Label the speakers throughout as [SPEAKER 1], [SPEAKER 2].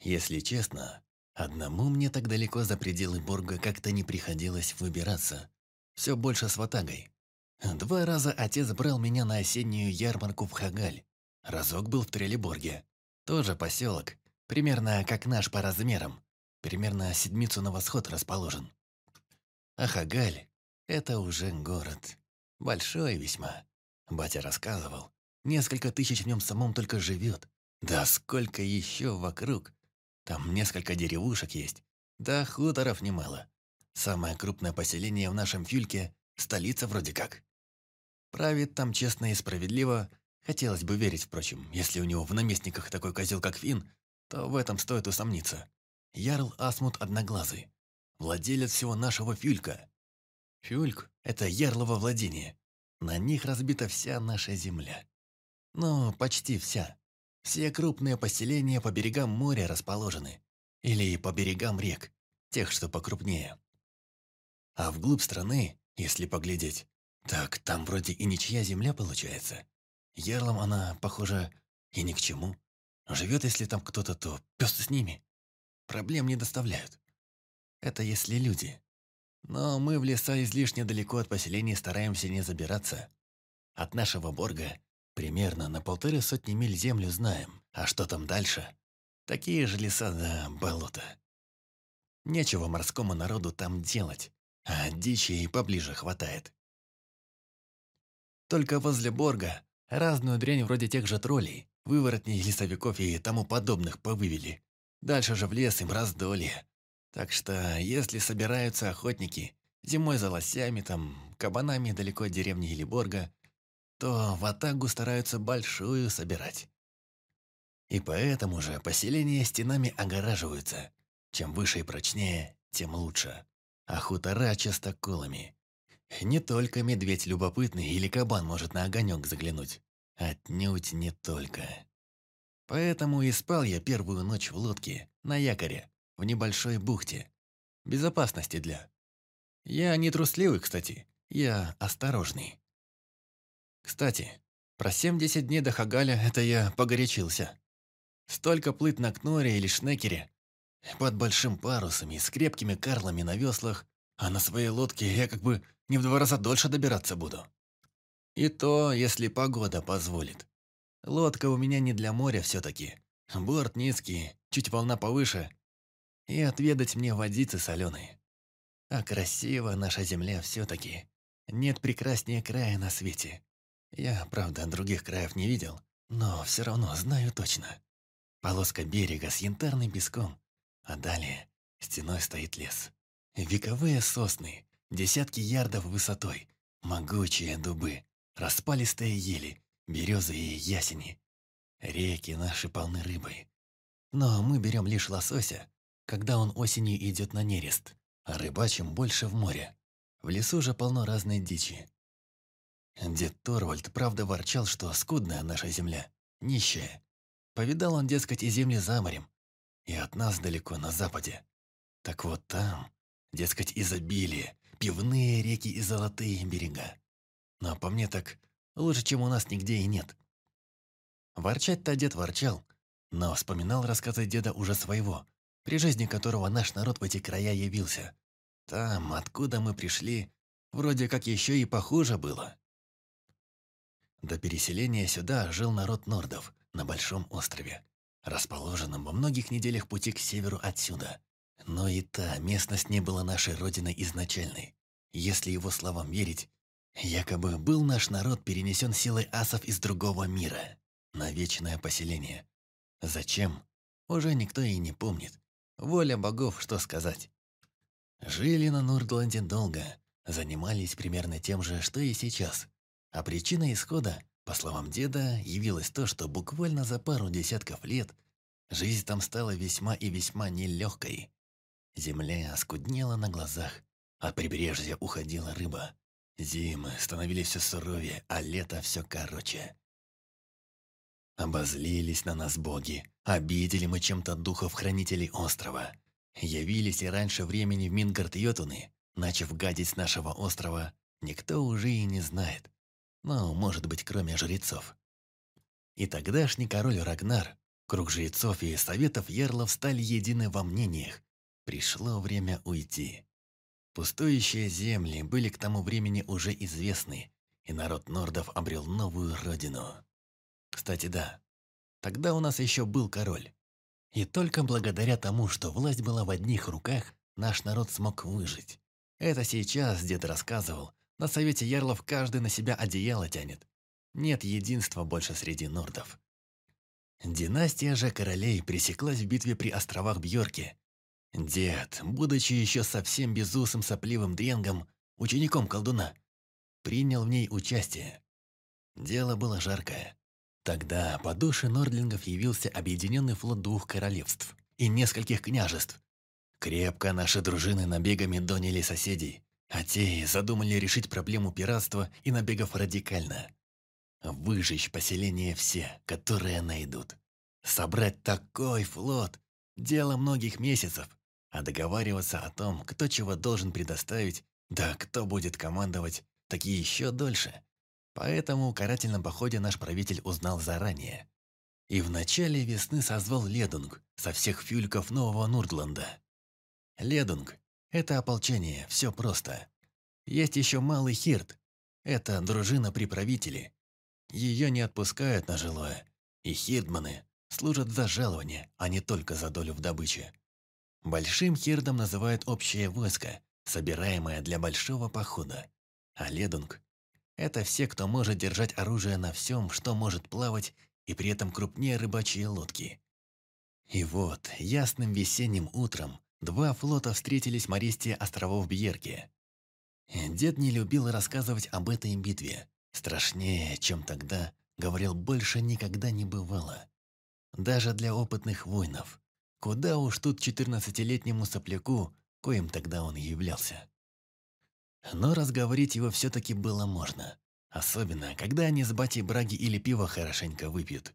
[SPEAKER 1] Если честно, одному мне так далеко за пределы Борга как-то не приходилось выбираться. Все больше с ватагой. Два раза отец брал меня на осеннюю ярмарку в Хагаль. Разок был в Трелеборге. Тоже поселок, примерно как наш по размерам. Примерно седмицу на восход расположен. А Хагаль – это уже город. Большой весьма. Батя рассказывал. Несколько тысяч в нем самом только живет. Да сколько еще вокруг. Там несколько деревушек есть. Да хуторов немало. Самое крупное поселение в нашем фюльке – столица вроде как. Правит там честно и справедливо. Хотелось бы верить, впрочем, если у него в наместниках такой козел, как Фин, то в этом стоит усомниться. Ярл Асмут Одноглазый. Владелец всего нашего фюлька. Фюльк – это ярлово владение. На них разбита вся наша земля. Ну, почти вся. Все крупные поселения по берегам моря расположены. Или по берегам рек, тех, что покрупнее. А вглубь страны, если поглядеть, так там вроде и ничья земля получается. Ярлам она, похоже, и ни к чему. Живет, если там кто-то, то пес с ними. Проблем не доставляют. Это если люди. Но мы в леса излишне далеко от поселений стараемся не забираться. От нашего Борга примерно на полторы сотни миль землю знаем. А что там дальше? Такие же леса да болота. Нечего морскому народу там делать, а дичи и поближе хватает. Только возле Борга разную дрянь вроде тех же троллей, выворотней лесовиков и тому подобных повывели. Дальше же в лес им раздолье. Так что, если собираются охотники, зимой за лосями, там, кабанами далеко от деревни или Борга, то в Атагу стараются большую собирать. И поэтому же поселения стенами огораживаются. Чем выше и прочнее, тем лучше. А хутора частоколами. Не только медведь любопытный или кабан может на огонек заглянуть. Отнюдь не только. Поэтому и спал я первую ночь в лодке, на якоре, в небольшой бухте. Безопасности для. Я не трусливый, кстати. Я осторожный. Кстати, про 70 дней до Хагаля это я погорячился. Столько плыть на Кноре или Шнекере, под большим парусом и с крепкими карлами на веслах, а на своей лодке я как бы не в два раза дольше добираться буду. И то, если погода позволит. Лодка у меня не для моря все-таки. Борт низкий, чуть волна повыше. И отведать мне водицы соленые. А красиво наша земля все-таки. Нет прекраснее края на свете. Я, правда, других краев не видел, но все равно знаю точно. Полоска берега с янтарным песком, а далее стеной стоит лес. Вековые сосны, Десятки ярдов высотой, могучие дубы, распалистые ели, березы и ясени. Реки наши полны рыбой. Но мы берем лишь лосося, когда он осенью идет на нерест, а рыбачим больше в море. В лесу же полно разной дичи. Дед Торвальд правда ворчал, что скудная наша земля, нищая. Повидал он, дескать, и земли за морем, и от нас далеко на западе. Так вот там, дескать, изобилие, пивные реки и золотые берега. Но по мне так лучше, чем у нас нигде и нет. Ворчать-то дед ворчал, но вспоминал рассказы деда уже своего, при жизни которого наш народ в эти края явился. Там, откуда мы пришли, вроде как еще и похуже было. До переселения сюда жил народ нордов на Большом острове, расположенном во многих неделях пути к северу отсюда. Но и та местность не была нашей родиной изначальной. Если его словам верить, якобы был наш народ перенесен силой асов из другого мира на вечное поселение. Зачем? Уже никто и не помнит. Воля богов, что сказать. Жили на Нордланде долго, занимались примерно тем же, что и сейчас. А причина исхода, по словам деда, явилась то, что буквально за пару десятков лет жизнь там стала весьма и весьма нелегкой. Земля оскуднела на глазах, от прибрежья уходила рыба. Зимы становились все суровее, а лето все короче. Обозлились на нас боги, обидели мы чем-то духов-хранителей острова. Явились и раньше времени в Мингард Йотуны, начав гадить с нашего острова, никто уже и не знает. Ну, может быть, кроме жрецов. И тогдашний король Рагнар Круг жрецов и советов ярлов стали едины во мнениях. Пришло время уйти. Пустующие земли были к тому времени уже известны, и народ нордов обрел новую родину. Кстати, да, тогда у нас еще был король. И только благодаря тому, что власть была в одних руках, наш народ смог выжить. Это сейчас дед рассказывал. На совете ярлов каждый на себя одеяло тянет. Нет единства больше среди нордов. Династия же королей пресеклась в битве при островах Бьорки. Дед, будучи еще совсем безусым сопливым дренгом, учеником колдуна, принял в ней участие. Дело было жаркое. Тогда по душе нордлингов явился объединенный флот двух королевств и нескольких княжеств. Крепко наши дружины набегами доняли соседей, а те задумали решить проблему пиратства и набегов радикально. Выжечь поселение все, которые найдут. Собрать такой флот – дело многих месяцев, а договариваться о том, кто чего должен предоставить, да кто будет командовать, так и еще дольше. Поэтому в карательном походе наш правитель узнал заранее. И в начале весны созвал Ледунг со всех фюльков Нового Нурдланда. Ледунг – это ополчение, все просто. Есть еще Малый Хирт – это дружина при правителе. Ее не отпускают на жилое, и хирдманы служат за жалование, а не только за долю в добыче. Большим хирдом называют общее войско, собираемое для большого похода. А ледунг – это все, кто может держать оружие на всем, что может плавать, и при этом крупнее рыбачьи лодки. И вот, ясным весенним утром два флота встретились в Мористе островов Бьерки. Дед не любил рассказывать об этой битве. Страшнее, чем тогда, говорил, больше никогда не бывало. Даже для опытных воинов. Куда уж тут четырнадцатилетнему сопляку, коим тогда он являлся. Но разговорить его все-таки было можно. Особенно, когда они с батей браги или пиво хорошенько выпьют.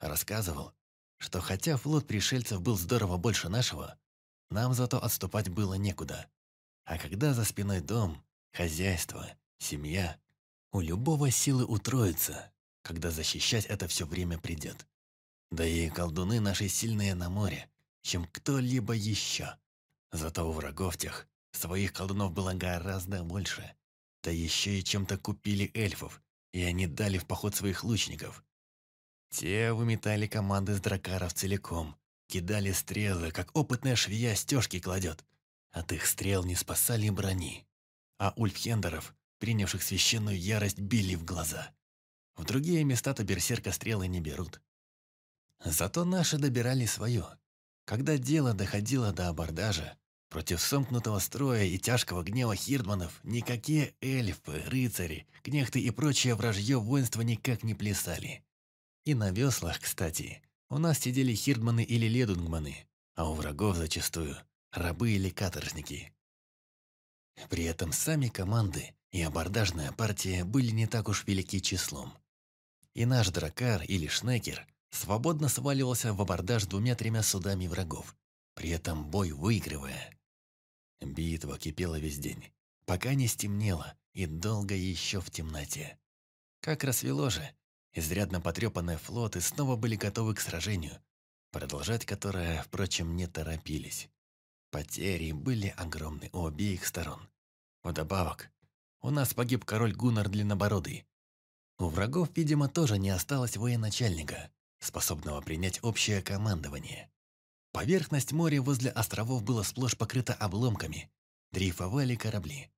[SPEAKER 1] Рассказывал, что хотя флот пришельцев был здорово больше нашего, нам зато отступать было некуда. А когда за спиной дом, хозяйство, семья, у любого силы утроится, когда защищать это все время придет. Да и колдуны наши сильные на море, чем кто-либо еще. Зато у врагов тех Своих колдунов было гораздо больше. Да еще и чем-то купили эльфов, и они дали в поход своих лучников. Те выметали команды с дракаров целиком, кидали стрелы, как опытная швея стежки кладет. От их стрел не спасали брони. А ульфхендеров, принявших священную ярость, били в глаза. В другие места-то берсерка стрелы не берут. Зато наши добирали свое. Когда дело доходило до абордажа, Против сомкнутого строя и тяжкого гнева хирдманов никакие эльфы, рыцари, кнехты и прочее вражье воинства никак не плясали. И на веслах, кстати, у нас сидели хирдманы или ледунгманы, а у врагов зачастую рабы или каторжники. При этом сами команды и абордажная партия были не так уж велики числом. И наш дракар или шнекер свободно сваливался в абордаж двумя-тремя судами врагов, при этом бой выигрывая. Битва кипела весь день, пока не стемнело и долго еще в темноте. Как рассвело же, изрядно потрепанные флоты снова были готовы к сражению, продолжать которое, впрочем, не торопились. Потери были огромны у обеих сторон. Вдобавок, у нас погиб король Гуннар Длиннобородый. У врагов, видимо, тоже не осталось военачальника, способного принять общее командование. Поверхность моря возле островов была сплошь покрыта обломками. Дрейфовали корабли.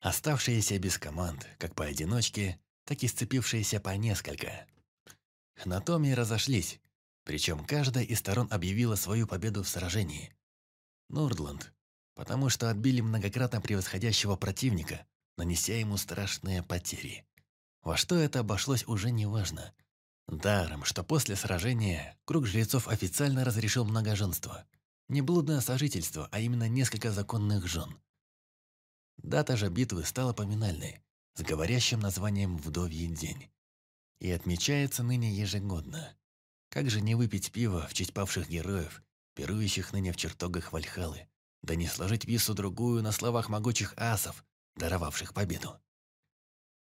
[SPEAKER 1] Оставшиеся без команд, как поодиночке, так и сцепившиеся по несколько. На том и разошлись, причем каждая из сторон объявила свою победу в сражении. Нордланд, потому что отбили многократно превосходящего противника, нанеся ему страшные потери. Во что это обошлось уже неважно. Даром, что после сражения круг жрецов официально разрешил многоженство. Не блудное сожительство, а именно несколько законных жен. Дата же битвы стала поминальной, с говорящим названием «Вдовий день». И отмечается ныне ежегодно. Как же не выпить пиво в честь павших героев, пирующих ныне в чертогах Вальхалы, да не сложить вису другую на словах могучих асов, даровавших победу.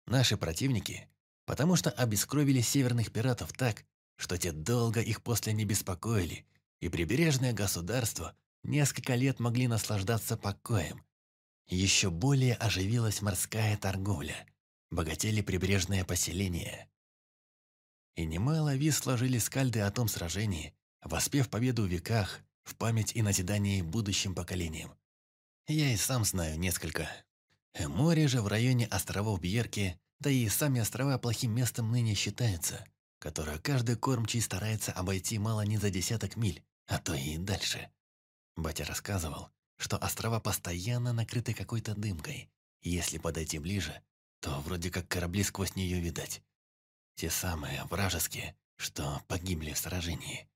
[SPEAKER 1] Наши противники потому что обескровили северных пиратов так, что те долго их после не беспокоили, и прибережное государство несколько лет могли наслаждаться покоем. Еще более оживилась морская торговля, богатели прибрежные поселения. И немало виз сложили скальды о том сражении, воспев победу в веках, в память и назидание будущим поколениям. Я и сам знаю несколько. Море же в районе островов Бьерки, да и сами острова плохим местом ныне считаются, которое каждый кормчий старается обойти мало не за десяток миль, а то и дальше. Батя рассказывал, что острова постоянно накрыты какой-то дымкой, если подойти ближе, то вроде как корабли сквозь нее видать. Те самые вражеские, что погибли в сражении.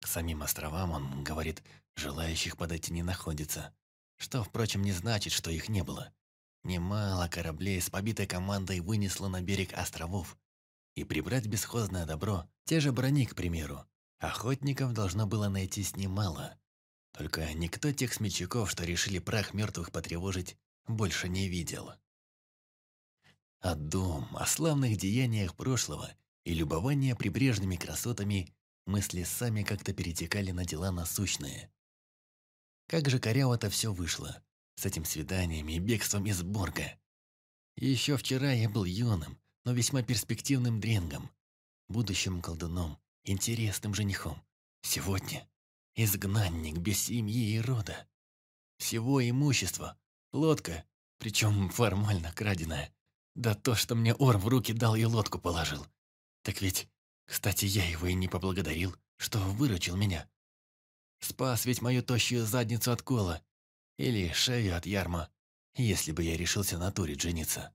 [SPEAKER 1] К самим островам, он говорит, желающих подойти не находится, что, впрочем, не значит, что их не было. Немало кораблей с побитой командой вынесло на берег островов. И прибрать бесхозное добро, те же брони, к примеру, охотников должно было найтись немало. Только никто тех смельчаков, что решили прах мертвых потревожить, больше не видел. О дом, о славных деяниях прошлого и любование прибрежными красотами мысли сами как-то перетекали на дела насущные. Как же коряво-то все вышло, с этим свиданиями и бегством из Борга. Еще вчера я был юным, но весьма перспективным дренгом, будущим колдуном, интересным женихом. Сегодня изгнанник без семьи и рода. Всего имущества, лодка, причем формально краденая. Да то, что мне Ор в руки дал и лодку положил. Так ведь, кстати, я его и не поблагодарил, что выручил меня. Спас ведь мою тощую задницу от кола, или шею от ярма, если бы я решился на туре жениться.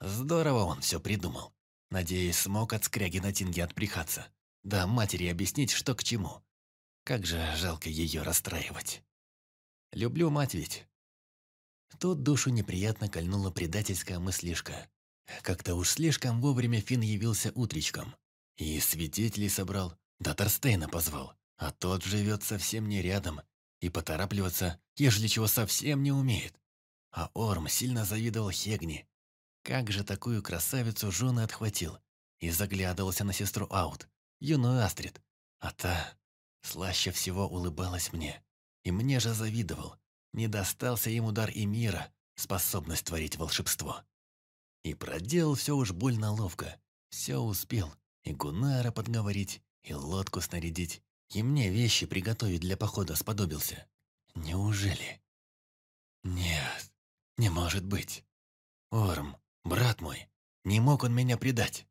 [SPEAKER 1] Здорово он все придумал. Надеюсь, смог от скряги на тинге отприхаться. Да матери объяснить, что к чему. Как же жалко ее расстраивать. Люблю мать ведь. Тут душу неприятно кольнула предательская мыслишка. Как-то уж слишком вовремя Финн явился утречком. И свидетелей собрал, да Торстейна позвал. А тот живет совсем не рядом и поторапливаться, ежели чего совсем не умеет. А Орм сильно завидовал Хегни. Как же такую красавицу жены отхватил и заглядывался на сестру Аут, юную Астрид. А та слаще всего улыбалась мне. И мне же завидовал. Не достался им удар и мира, способность творить волшебство. И проделал все уж больно ловко. Все успел. И Гунара подговорить, и лодку снарядить, и мне вещи приготовить для похода сподобился. Неужели? Нет, не может быть. Орм, брат мой, не мог он меня предать.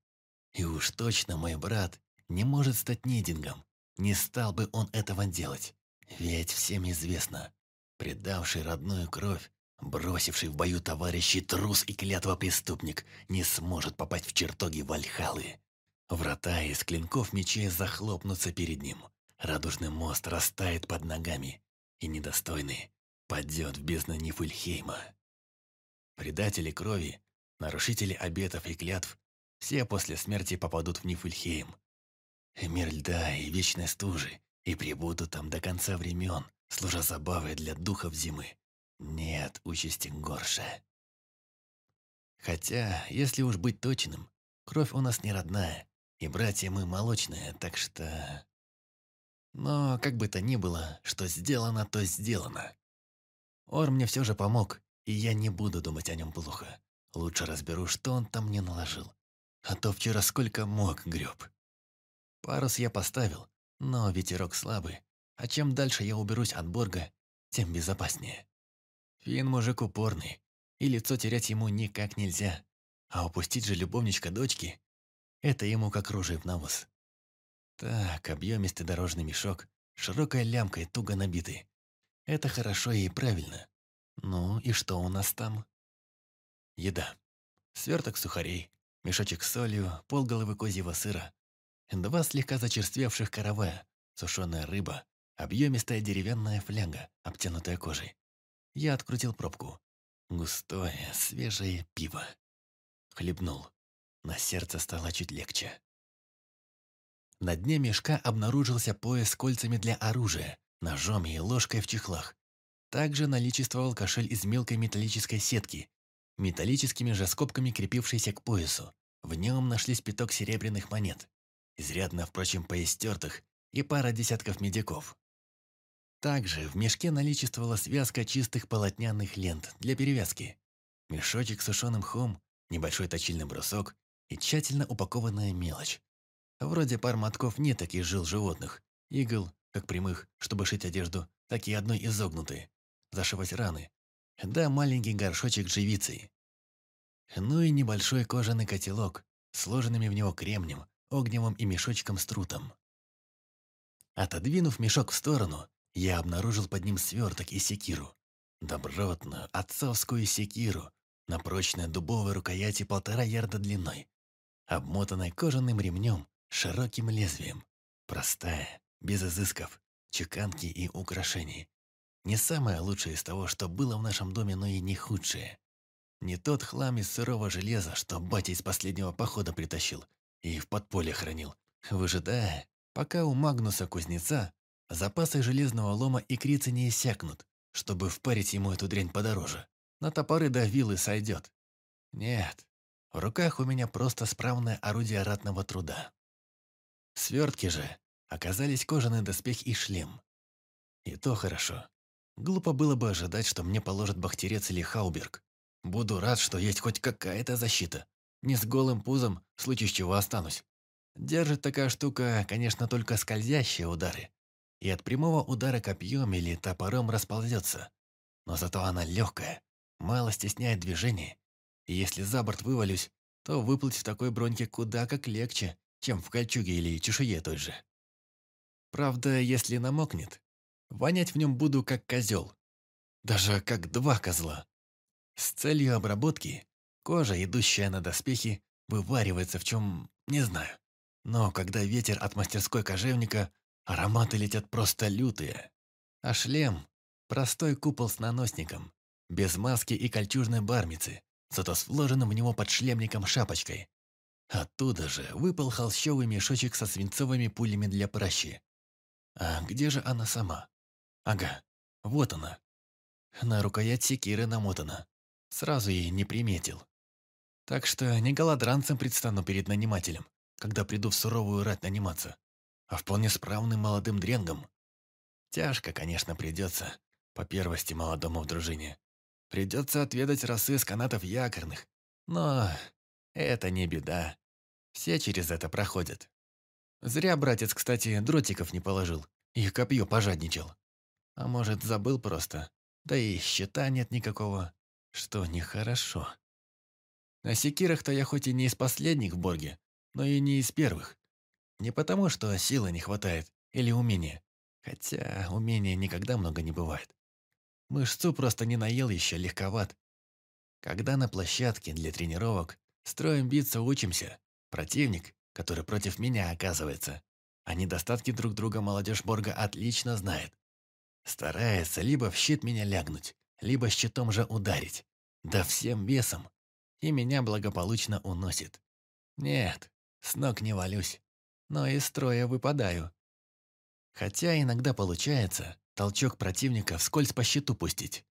[SPEAKER 1] И уж точно мой брат не может стать нидингом. Не стал бы он этого делать. Ведь всем известно, предавший родную кровь, бросивший в бою товарищей трус и клятва преступник, не сможет попасть в чертоги Вальхалы. Врата из клинков мечей захлопнутся перед ним. Радужный мост растает под ногами, и недостойный падет в бездну Нифльхейма. Предатели крови, нарушители обетов и клятв, все после смерти попадут в Нифльхейм. Мир льда и вечной стужи, и прибудут там до конца времен, служа забавой для духов зимы. Нет участи горше. Хотя, если уж быть точным, кровь у нас не родная, и братья мы молочные, так что... Но, как бы то ни было, что сделано, то сделано. Ор мне все же помог, и я не буду думать о нем плохо. Лучше разберу, что он там мне наложил. А то вчера сколько мог греб. Парус я поставил, но ветерок слабый. А чем дальше я уберусь от Борга, тем безопаснее. Фин мужик упорный, и лицо терять ему никак нельзя. А упустить же любовничка дочки – это ему как ружей в навоз. Так, объемистый дорожный мешок, широкой лямкой туго набитый. Это хорошо и правильно. Ну и что у нас там? Еда. Сверток сухарей, мешочек с солью, полголовы козьего сыра, два слегка зачерствевших каравая, сушеная рыба, объемистая деревянная фляга, обтянутая кожей. Я открутил пробку. Густое, свежее пиво. Хлебнул. На сердце стало чуть легче. На дне мешка обнаружился пояс с кольцами для оружия, ножом и ложкой в чехлах. Также наличествовал кошель из мелкой металлической сетки, металлическими же скобками крепившийся к поясу. В нем нашлись пяток серебряных монет. Изрядно, впрочем, поистертых, и пара десятков медиков. Также в мешке наличествовала связка чистых полотняных лент для перевязки, мешочек с сушеным мхом, небольшой точильный брусок и тщательно упакованная мелочь. Вроде пар мотков нет таких жил животных, игл, как прямых, чтобы шить одежду, так и одной изогнутой, зашивать раны. Да маленький горшочек живицей. Ну и небольшой кожаный котелок, сложенными в него кремнем, огневым и мешочком с трутом. Отодвинув мешок в сторону, я обнаружил под ним сверток и секиру. Добротную, отцовскую секиру, на прочной дубовой рукояти полтора ярда длиной, обмотанной кожаным ремнем, широким лезвием. Простая, без изысков, чеканки и украшений. Не самое лучшее из того, что было в нашем доме, но и не худшее. Не тот хлам из сырого железа, что батя из последнего похода притащил и в подполье хранил, выжидая, пока у Магнуса-кузнеца запасы железного лома и крицы не иссякнут, чтобы впарить ему эту дрянь подороже. На топоры до вилы сойдет. Нет, в руках у меня просто справное орудие ратного труда. Свертки же оказались кожаный доспех и шлем. И то хорошо. Глупо было бы ожидать, что мне положат бахтерец или хауберг. Буду рад, что есть хоть какая-то защита. Не с голым пузом, в случае чего останусь. Держит такая штука, конечно, только скользящие удары. И от прямого удара копьем или топором расползется. Но зато она легкая, мало стесняет движение. И если за борт вывалюсь, то выплыть в такой броньке куда как легче, чем в кольчуге или чешуе той же. Правда, если намокнет, вонять в нем буду как козел. Даже как два козла. С целью обработки кожа, идущая на доспехи, вываривается в чем, не знаю. Но когда ветер от мастерской кожевника, ароматы летят просто лютые. А шлем – простой купол с наносником, без маски и кольчужной бармицы, зато с вложенным в него подшлемником шапочкой. Оттуда же выпал холщовый мешочек со свинцовыми пулями для пращи. А где же она сама? Ага, вот она. На рукоять секиры намотана. Сразу ей не приметил. Так что не голодранцем предстану перед нанимателем, когда приду в суровую рать наниматься, а вполне справным молодым дренгом. Тяжко, конечно, придется, по первости молодому в дружине. Придется отведать росы с канатов якорных. Но это не беда. Все через это проходят. Зря братец, кстати, дротиков не положил. Их копье пожадничал. А может, забыл просто. Да и щита нет никакого, что нехорошо. На секирах-то я хоть и не из последних в Борге, но и не из первых. Не потому, что силы не хватает или умения. Хотя умения никогда много не бывает. Мышцу просто не наел еще легковат. Когда на площадке для тренировок строим биться учимся, противник, который против меня оказывается, а недостатки друг друга молодежь Борга отлично знает. Старается либо в щит меня лягнуть, либо щитом же ударить. Да всем весом. И меня благополучно уносит. Нет, с ног не валюсь, но из строя выпадаю. Хотя иногда получается, толчок противника вскользь по щиту пустить.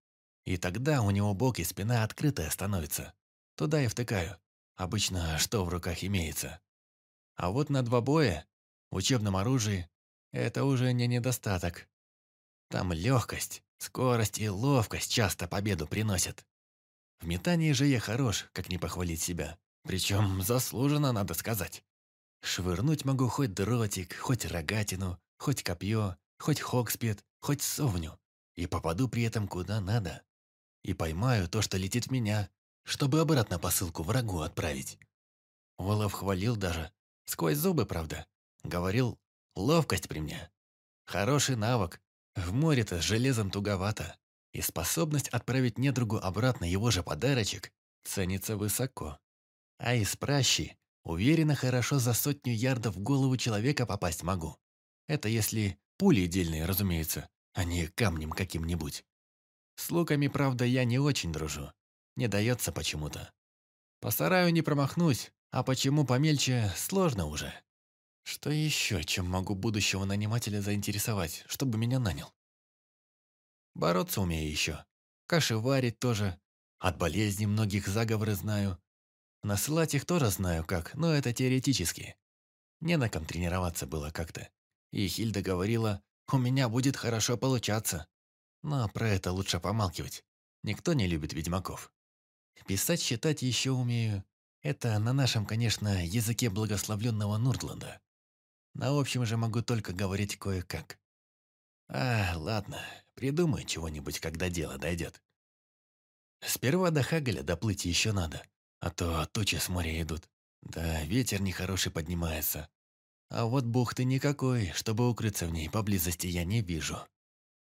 [SPEAKER 1] И тогда у него бок и спина открытая становится. Туда и втыкаю. Обычно что в руках имеется. А вот на два боя, учебном оружии, это уже не недостаток. Там легкость, скорость и ловкость часто победу приносят. В метании же я хорош, как не похвалить себя. Причем заслуженно, надо сказать. Швырнуть могу хоть дротик, хоть рогатину, хоть копье, хоть хокспет, хоть совню, и попаду при этом куда надо. И поймаю то, что летит в меня, чтобы обратно посылку врагу отправить. Волов хвалил даже, сквозь зубы, правда. Говорил, ловкость при мне. Хороший навык. В море-то с железом туговато. И способность отправить недругу обратно его же подарочек ценится высоко. А из пращи уверенно хорошо за сотню ярдов в голову человека попасть могу. Это если Пули дельные, разумеется, а не камнем каким-нибудь. С луками, правда, я не очень дружу. Не дается почему-то. По сараю не промахнусь, а почему помельче, сложно уже. Что еще, чем могу будущего нанимателя заинтересовать, чтобы меня нанял? Бороться умею еще. Каши варить тоже. От болезней многих заговоры знаю. Насылать их тоже знаю как, но это теоретически. Не на ком тренироваться было как-то. И Хильда говорила, у меня будет хорошо получаться. Но про это лучше помалкивать. Никто не любит ведьмаков. Писать, считать еще умею. Это на нашем, конечно, языке благословленного Нурдланда. На общем же могу только говорить кое-как. А, ладно, придумай чего-нибудь, когда дело дойдет. Сперва до Хагаля доплыть еще надо, а то тучи с моря идут. Да, ветер нехороший поднимается. А вот бухты никакой, чтобы укрыться в ней поблизости я не вижу.